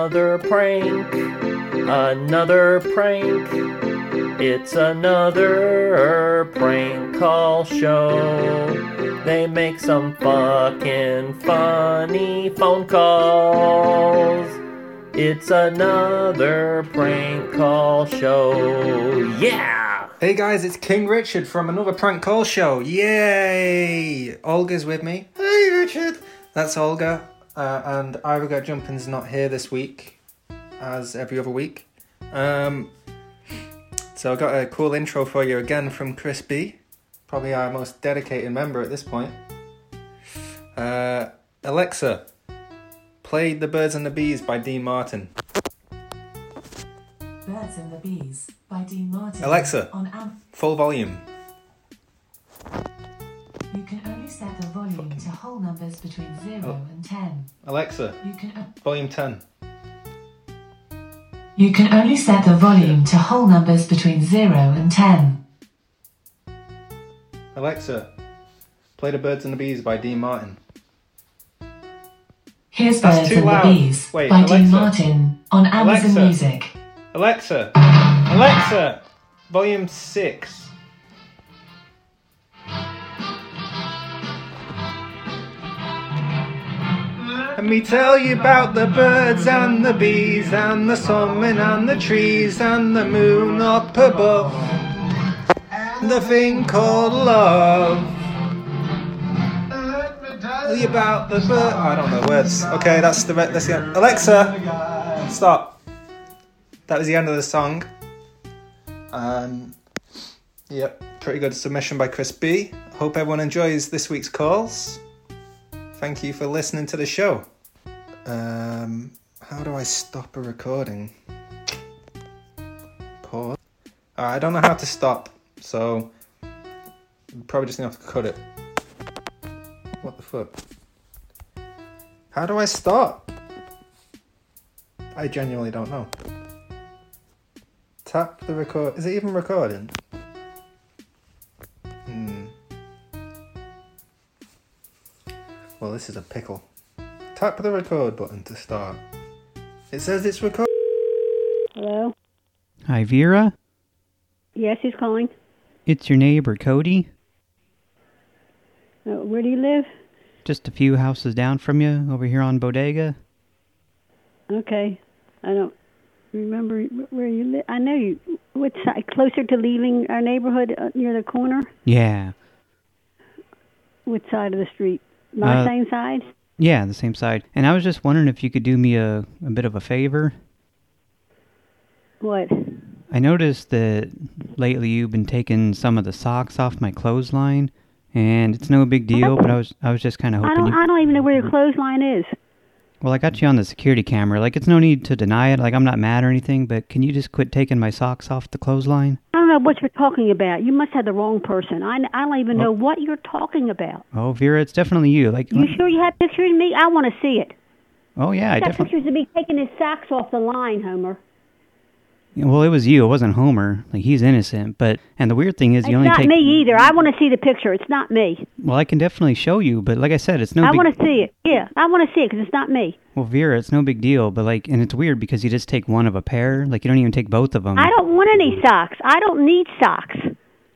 Another prank, another prank. It's another prank call show. They make some fucking funny phone calls. It's another prank call show. Yeah! Hey guys, it's King Richard from another prank call show. Yay! Olga's with me. Hey Richard! That's Olga. Uh, and Ira Got Jumping's not here this week, as every other week. Um, so I've got a cool intro for you again from Chris B. Probably our most dedicated member at this point. Uh, Alexa, play The Birds and the Bees by Dean Martin. Birds and the Bees by Dean Martin. Alexa. On Am- Full volume. you can only set the volume whole numbers between 0 Oh. and 10. Alexa, You can o- volume 10. you can only set the volume to whole numbers between 0 and 10. Alexa, play The Birds and the Bees by Dean Martin. Here's That's Birds and loud. the Bees Wait, by Alexa. Dean Martin on Amazon Alexa. Music. Alexa, Alexa, volume 6. Let me tell you about the birds and the bees and the sun and the trees and the moon up above. and The thing called love. Tell you about the bird. I don't know words. Okay, that's the that's the end. Alexa, stop. That was the end of the song. Um, yep, pretty good submission by Chris B. Hope everyone enjoys this week's calls. Thank you for listening to the show. Um, how do I stop a recording? Pause. I don't know how to stop, so probably just gonna have to cut it. What the fuck? How do I stop? I genuinely don't know. Tap the record. Is it even recording? Well, this is a pickle. Tap the record button to start. It says it's record. Hello? Hi, Vera. Yes, who's calling? It's your neighbor, Cody. Uh, where do you live? Just a few houses down from you, over here on Bodega. Okay. I don't remember where you live. I know you. What side? Closer to leaving our neighborhood uh, near the corner? Yeah. Which side of the street? My Uh, same side? Yeah, the same side. And I was just wondering if you could do me a, a bit of a favor. What? I noticed that lately you've been taking some of the socks off my clothesline, and it's no big deal, but I was I was just kind of hoping I don't. you... I don't even know where your clothesline is. Well, I got you on the security camera. Like, it's no need to deny it. Like, I'm not mad or anything, but can you just quit taking my socks off the clothesline? I don't know what you're talking about. You must have the wrong person. I, I don't even oh. know what you're talking about. Oh, Vera, it's definitely you. Like, You sure you have pictures of me? I want to see it. oh yeah, I definitely... got pictures of me taking his socks off the line, Homer. Well, it was you. It wasn't Homer. Like he's innocent. But and the weird thing is, you It's only not take. me either. I want to see the picture. It's not me. Well, I can definitely show you. But like I said, it's no. I want to see it. Yeah, I want to see it because it's not me. Well, Vera, it's no big deal. But like, and it's weird because you just take one of a pair. Like you don't even take both of them. I don't want any socks. I don't need socks.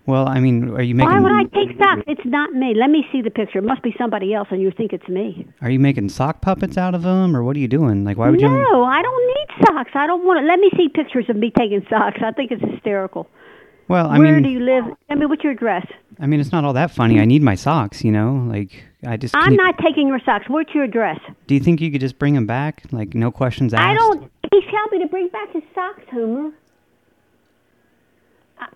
Well, I mean, are you making? Why would I take socks? It's not me. Let me see the picture. It must be somebody else, and you think it's me. Are you making sock puppets out of them, or what are you doing? Like, why would you? No, I don't need socks. I don't want it. Let me see pictures of me taking socks. I think it's hysterical. Well, I Where mean, do you live? Tell me what's your address. I mean, it's not all that funny. I need my socks. You know, like I just. I'm can't- taking your socks. What's your address? Do you think you could just bring them back? Like, no questions asked. I don't. He's me to bring back his socks, Homer.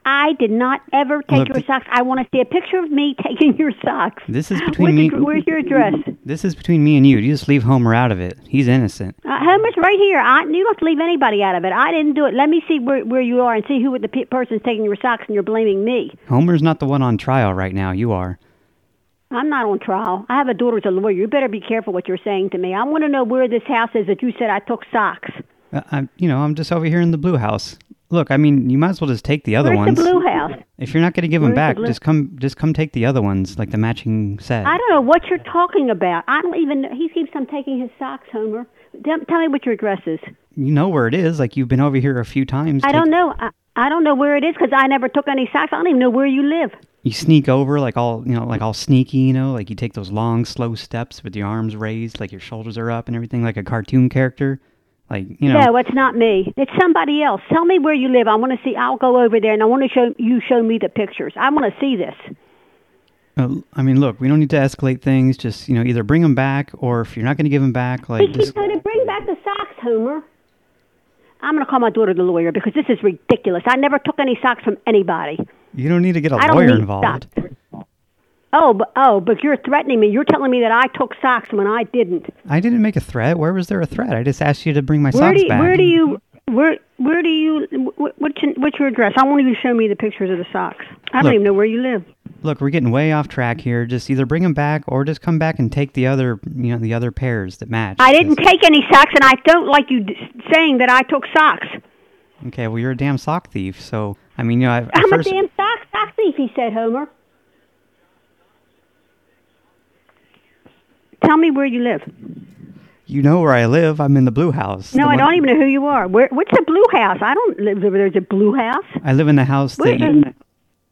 I- did not ever take Look, your socks. I want to see a picture of me taking your socks. This is between me. your- where's your address? This is between me and you. You just leave Homer out of it. He's innocent. Uh, Homer's right here. I, you don't have to leave anybody out of it. I didn't do it. Let me see where where you are and see who the pe- person's taking your socks, and you're blaming me. Homer's not the one on trial right now. You are. I'm not on trial. I have a daughter who's a lawyer. You better be careful what you're saying to me. I want to know where this house is that you said I took socks. Uh, I'm, you know, I'm just over here in the blue house. Look, I mean, you might as well just take the other Where's ones. the blue house? If you're not going to give them Where's the back, blue- just come, just come take the other ones, like the matching set. I don't know what you're talking about. I don't even know. He keeps on taking his socks, Homer. Tell, tell me what your address is. You know where it is. Like you've been over here a few times. I don't know. I, I don't know where it is because I never took any socks. I don't even know where you live. You sneak over like all you know, like all sneaky. You know, like you take those long, slow steps with your arms raised, like your shoulders are up and everything, like a cartoon character. Like you know. No, it's not me. It's somebody else. Tell me where you live. I want to see. I'll go over there and I want to show you. Show me the pictures. I want to see this. Uh, I mean, look, we don't need to escalate things. Just you know, either bring them back, or if you're not going to give them back, like just trying to bring back the socks, Homer. I'm going to call my daughter the lawyer because this is ridiculous. I never took any socks from anybody. you don't need to get a lawyer involved. socks. Oh, but oh, but you're threatening me. You're telling me that I took socks when I didn't. I didn't make a threat. Where was there a threat? I just asked you to bring my Where socks do back. where do you where where do you wh- what's your, what's your address? I want you to show me the pictures of the socks. I don't Look. even know where you live. Look, we're getting way off track here. Just either bring them back, or just come back and take the other, you know, the other pairs that match. I didn't take any socks, and I don't like you d- saying that I took socks. Okay, well, you're a damn sock thief. So, I mean, you know, I I'm first, a damn sock sock thief, he said, Homer. Tell me where you live. you know where I live. I'm in the blue house. No, I don't even know who you are. Where? What's the blue house? I don't live there. There's a blue house. I live in the house Where that you.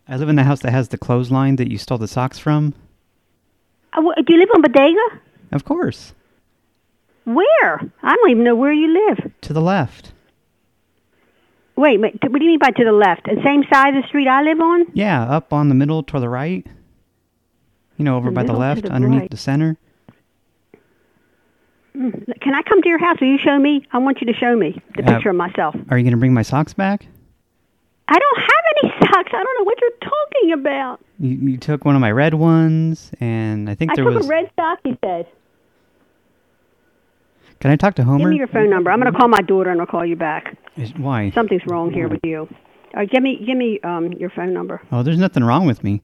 I live in the house that has the clothesline that you stole the socks from. Uh, do you live on Bodega? Of course, Where? I don't even know where you live. to the left. Wait, wait. What do you mean by to the left? The same side of the street I live on? Yeah, up on the middle to the right. You know, over The by the left, the underneath right. the center. Can I come to your house? Will you show me? I want you to show me the Uh, picture of myself. Are you going to bring my socks back? I don't have any socks. I don't know what you're talking about. You, you took one of my red ones, and I think I there took was. a red sock. He said. Can I talk to Homer? Give me your phone number. I'm going to call my daughter and I'll call you back. Is- Why? Something's wrong here with you. All right, give me give me um your phone number. Oh, there's nothing wrong with me.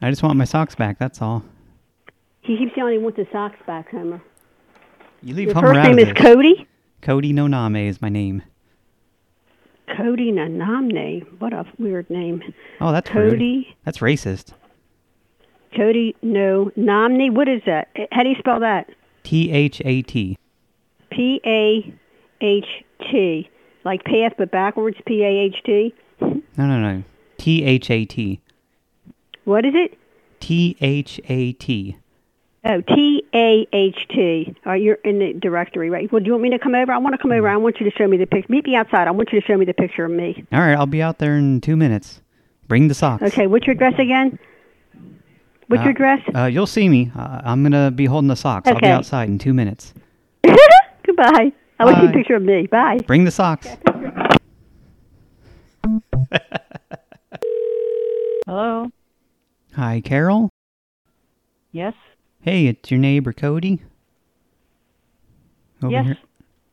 I just want my socks back. That's all. He keeps saying he wants his socks back, Homer. You leave Your Homer first name is. Cody. Cody Noname is my name. Cody Nanamne. What a weird name. Oh, that's rude. Cody. That's racist. Cody No Nomney. What is that? How do you spell that? T H A T. P A H T. Like path but backwards. P A H T. No, no, no. T H A T. What is it? T H A T. Oh, T A H T. All right, you're in the directory, right? Well, do you want me to come over? I want to come over. I want you to show me the picture. Meet me outside. I want you to show me the picture of me. All right, I'll be out there in two minutes. Bring the socks. Okay, what's your address again? What's your Uh, address? Uh, you'll see me. Uh, I'm gonna be holding the socks. Okay. I'll be outside in two minutes. Goodbye. I want to see a picture of me. Bye. Bring the socks. Hello? Hi, Carol. Yes? Hey, it's your neighbor Cody. Over Yes. here.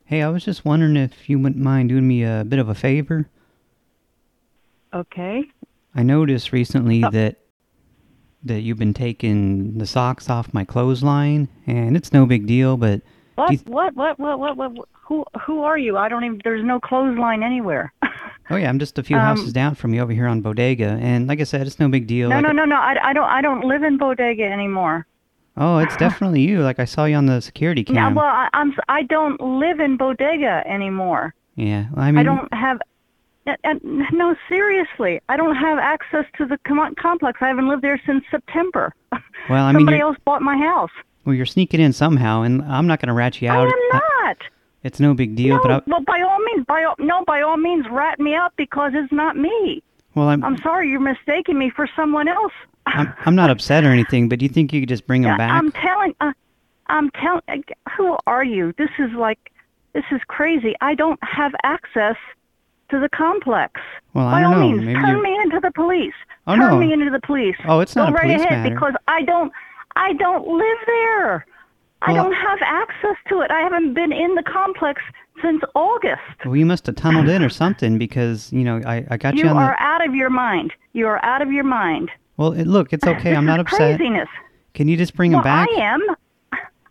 Hey, I was just wondering if you wouldn't mind doing me a bit of a favor. Okay. I noticed recently Oh. that that you've been taking the socks off my clothesline, and it's no big deal, but What? What? What? What? What? What? Who? Who are you? I don't even. There's no clothesline anywhere. oh yeah, I'm just a few Um, houses down from you over here on Bodega, and like I said, it's no big deal. no, Like- no, no, no. I, I don't. I don't live in Bodega anymore. Oh, it's definitely you. Like I saw you on the security No, Yeah, well, I, I'm I don't live in Bodega anymore. yeah, well, I mean, I don't have. No, seriously, I don't have access to the complex. I haven't lived there since September. well, I mean, Somebody else bought my house. well, you're sneaking in somehow, and I'm not going to rat you out. I am not. It's no big deal, no, but I, well, by all means, by all, no, by all means, rat me out because it's not me. well, I'm, I'm sorry, you're mistaking me for someone else. I'm I'm not upset or anything, but do you think you could just bring them back? I'm telling, uh, I'm telling. Who are you? This is like, this is crazy. I don't have access to the complex. Well, I By don't all know. means, Maybe turn you're- me into the police. Oh, turn no. me into the police. Oh, it's not Go right police ahead matter. because I don't, I don't live there. I don't have access to it. I haven't been in the complex since August. Well, you must have tunneled in or something because you know I I got you, You on You are the. out of your mind. You are out of your mind. Well, it, look, it's okay. I'm not upset. Craziness. Can you just bring them well, back? I am.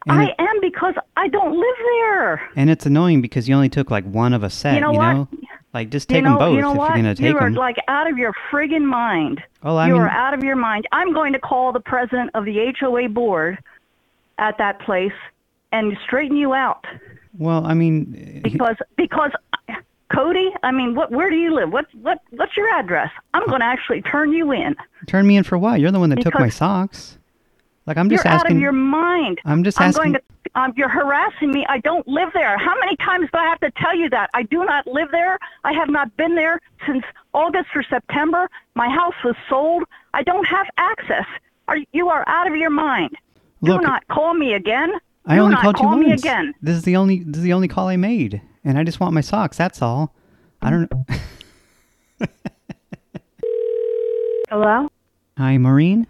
And I it- am because I don't live there. And it's annoying because you only took like one of a set. You know what? Like just You take know, them both you know if what? you're gonna take them. you are them. like out of your friggin' mind. well, I you mean, are out of your mind. I'm going to call the president of the HOA board at that place and straighten you out. Well, I mean, eh, Because because Cody, I mean, what where do you live? What what what's your address? I'm going to actually turn you in. turn me in for what? You're the one that took my socks. Like I'm just You're asking. out of your mind. I'm just asking. I'm going to. Um, you're harassing me. I don't live there. How many times do I have to tell you that? I do not live there. I have not been there since August or September. My house was sold. I don't have access. Are you are out of your mind? Look, do not call me again. I only called call you once. again. This is the only this is the only call I made, and I just want my socks. That's all. I don't. Hello? Hi, Maureen.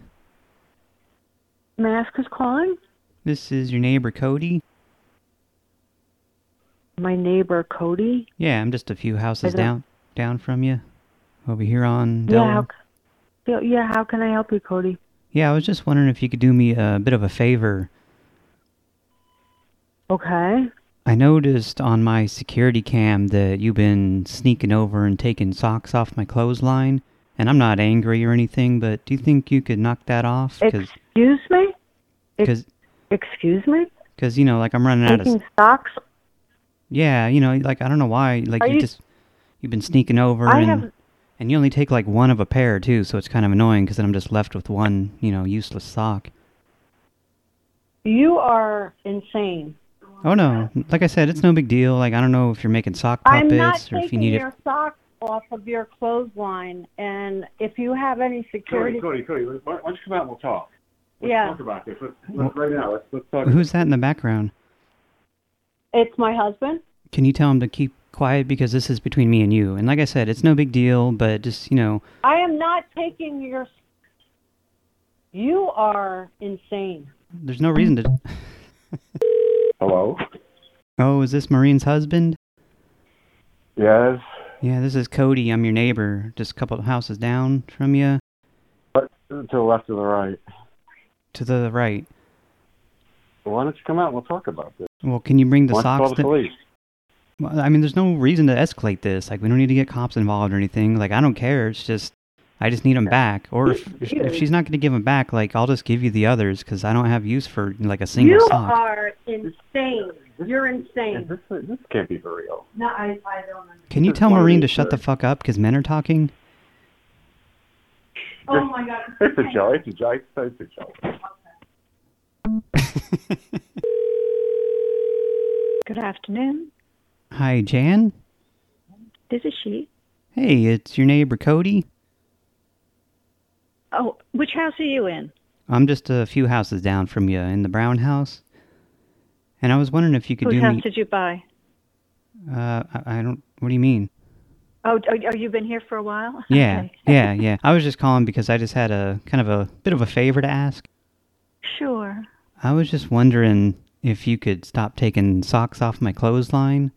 May I ask who's calling? This is your neighbor Cody. My neighbor Cody. Yeah, I'm just a few houses down down from you, over here on. Yeah, Del- how, yeah, yeah, how can I help you, Cody? Yeah, I was just wondering if you could do me a bit of a favor. Okay. I noticed on my security cam that you've been sneaking over and taking socks off my clothesline, and I'm not angry or anything, but do you think you could knock that off? Because, Excuse me? cause, Excuse me? 'cause, you know, like I'm running out of... Taking socks? Yeah, you know, like I don't know why, like Are you, you- just... You've been sneaking over I and... have- And you only take like one of a pair too, so it's kind of annoying because then I'm just left with one, you know, useless sock. You are insane. Oh no, like I said, it's no big deal. Like I don't know if you're making sock puppets or if you need it. I'm not taking need your it. socks off of your clothesline, and if you have any security... Cody, Cody, why why don't you come out and we'll talk? Let's Yeah. talk about this. Let's, let's right now. Let's let's talk. Who's that in the background? It's my husband. Can you tell him to keep quiet because this is between me and you? And like I said, it's no big deal, but just you know, I am not taking your... You are insane. there's no reason to. Hello. Oh, is this Maureen's husband? Yes. Yeah, this is Cody. I'm your neighbor, just a couple of houses down from you, But to the left or the right. to the right. Why don't you come out and we'll talk about this? Well, can you bring the Why socks? call the police? Well, I mean, there's no reason to escalate this. Like, we don't need to get cops involved or anything. Like, I don't care. It's just, I just need them back. Or if if, if she's not going to give them back, like, I'll just give you the others because I don't have use for like a single You sock. are insane. You're insane. This this can't be for real. No, I, I don't understand. Can you tell is one of Maureen to shut the fuck up because men are talking? Oh my God. It's a joke. It's a joke. It's a joke. Good afternoon. Hi, Jan. This is she. Hey, it's your neighbor Cody. Oh, which house are you in? I'm just a few houses down from you in the Brown house. And I was wondering if you could Whose do house me. did you buy? Uh, I, I don't. What do you mean? Oh, oh, oh, you've been here for a while? Yeah, Okay. yeah, yeah. I was just calling because I just had a kind of a bit of a favor to ask. Sure. I was just wondering if you could stop taking socks off my clothesline.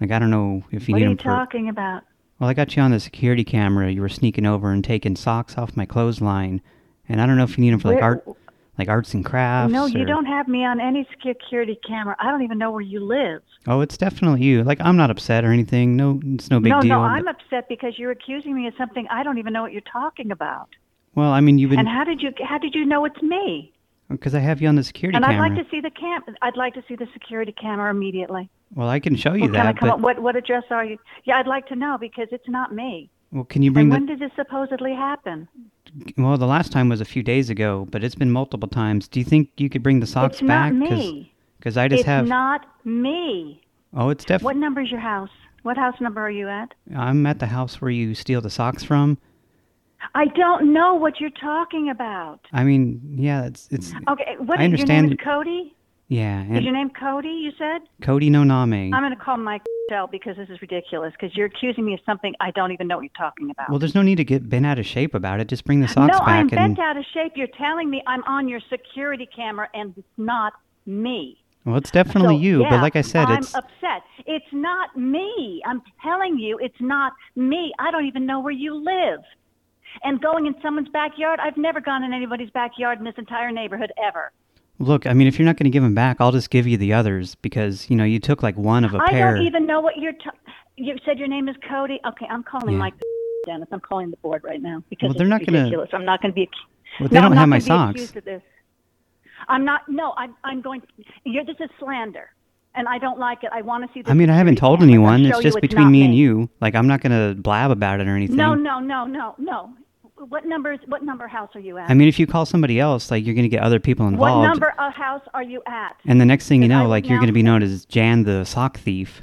Like, I don't know if you what need are you them talking about? Well, I got you on the security camera. You were sneaking over and taking socks off my clothesline. And I don't know if you need them for, like, Where- art, like arts and crafts. no, you or- don't have me on any security camera. I don't even know where you live. Oh, it's definitely you. Like, I'm not upset or anything. No, it's no big no, deal. no, but- I'm upset because you're accusing me of something I don't even know what you're talking about. Well, I mean, you've been... And how did you how did you know it's me? Oh, because I have you on the security and I'd like to see the cam. I'd like to see the security camera immediately. Well, I can show you Well, that, but... What what address are you? Yeah, I'd like to know because it's not me. Well, can you bring And the... when did this supposedly happen? Well, the last time was a few days ago, but it's been multiple times. Do you think you could bring the socks it's back? not me. Because I just it's have... not me. Oh, it's definitely... What number is your house? What house number are you at? I'm at the house where you steal the socks from. I don't know what you're talking about. I mean, yeah, it's... it's Okay, what I is your understand name? Is Cody? Yeah, Is your name Cody? You said. Cody no Name. I'm going to call Mike Tell because this is ridiculous. Because you're accusing me of something I don't even know what you're talking about. Well, there's no need to get bent out of shape about it. Just bring the socks no, back I'm and... bent out of shape. You're telling me I'm on your security camera, and it's not me. Well, it's definitely So, you, yeah, but like I said, I'm it's... upset. It's not me. I'm telling you, it's not me. I don't even know where you live. And going in someone's backyard, I've never gone in anybody's backyard in this entire neighborhood ever. Look, I mean, if you're not going to give them back, I'll just give you the others because, you know, you took like one of a I pair. I don't even know what you're. You said your name is Cody. Okay, I'm calling Yeah. Mike Dennis. I'm calling the board right now because Well, they're it's not gonna- ridiculous. I'm not going to be. Well, they no, don't I'm have my socks. this. I'm not. No, I'm. I'm going. You're, this is slander. and I don't like it. I want to see. The I mean, I haven't told anyone. It's just it's between not me and you. Like, I'm not gonna blab about it or anything. No, no, no, no, no. What numbers? What number house are you at? I mean, if you call somebody else, like, you're gonna get other people involved. what number of house are you at? And the next thing you Because I know, like, you're gonna be known as Jan the sock thief.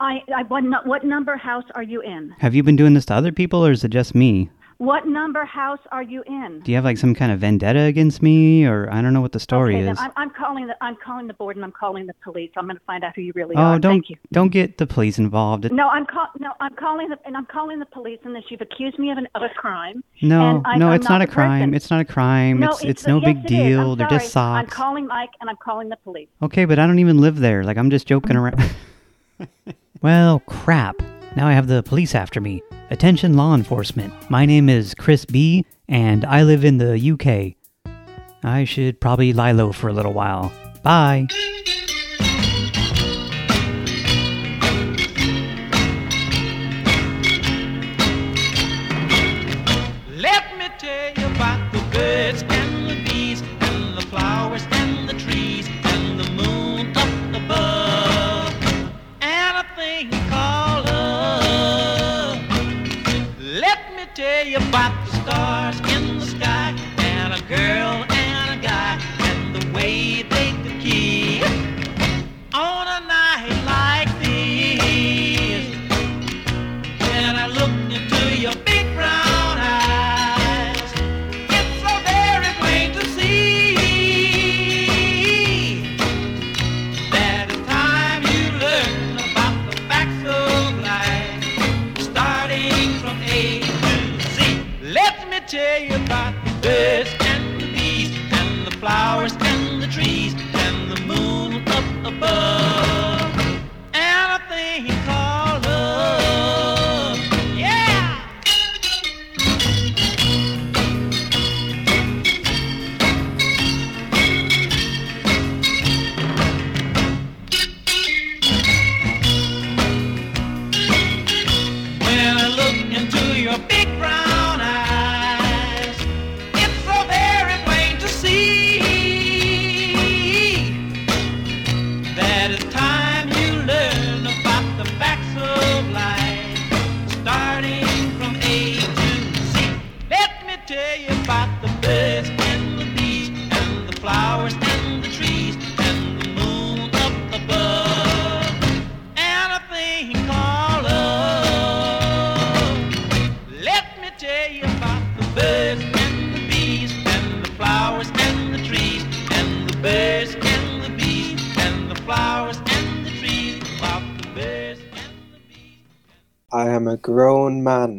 I, I what, what number house are you in? Have you been doing this to other people, or is it just me? What number house are you in? Do you have like some kind of vendetta against me, or I don't know what the story okay, is? I'm, I'm calling the I'm calling the board and I'm calling the police. I'm going to find out who you really oh, are. don't Thank you. don't get the police involved. No, I'm call no, I'm calling the and I'm calling the police and this you've accused me of, an, of a crime. no, I, no, I'm it's not, a crime. person. It's not a crime. No, it's it's the- no yes, big it deal. They're just sorry. I'm calling Mike and I'm calling the police. Okay, but I don't even live there. Like I'm just joking around. well, crap. Now I have the police after me. Attention law enforcement. My name is Chris B and I live in the UK. I should probably lie low for a little while. Bye. Stars in grown man.